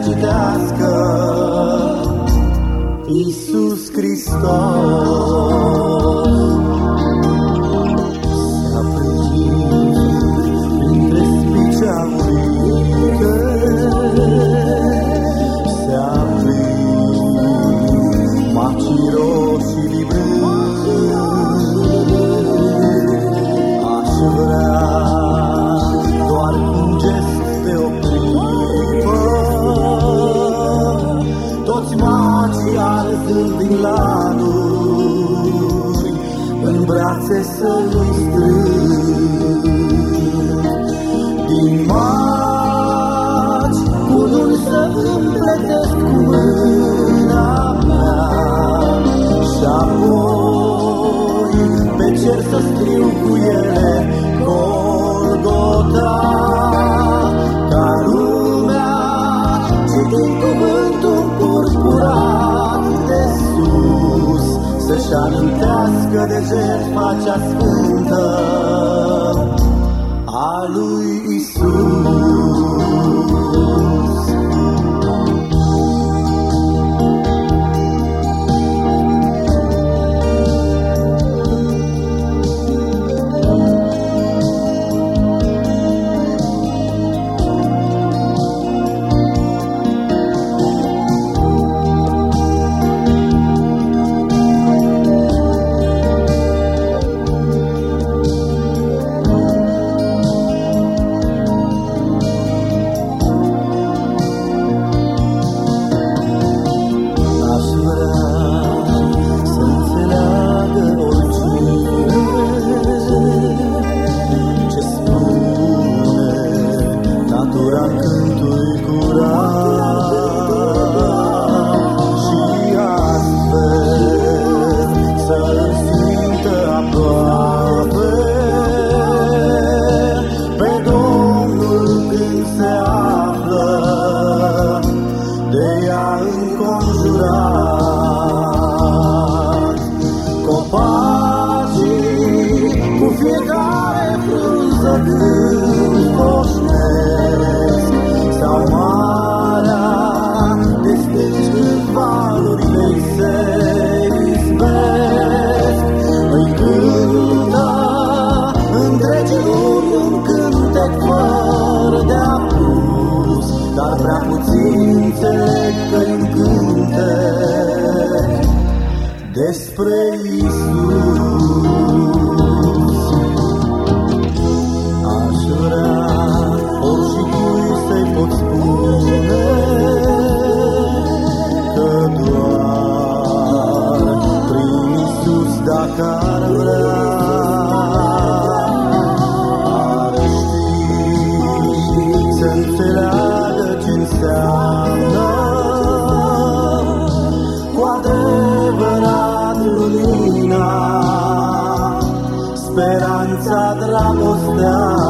de casca. Isso. amintească de jertfa cea sfântă a lui Isus. te han conjurado. desprevisto. speranța, dragostea.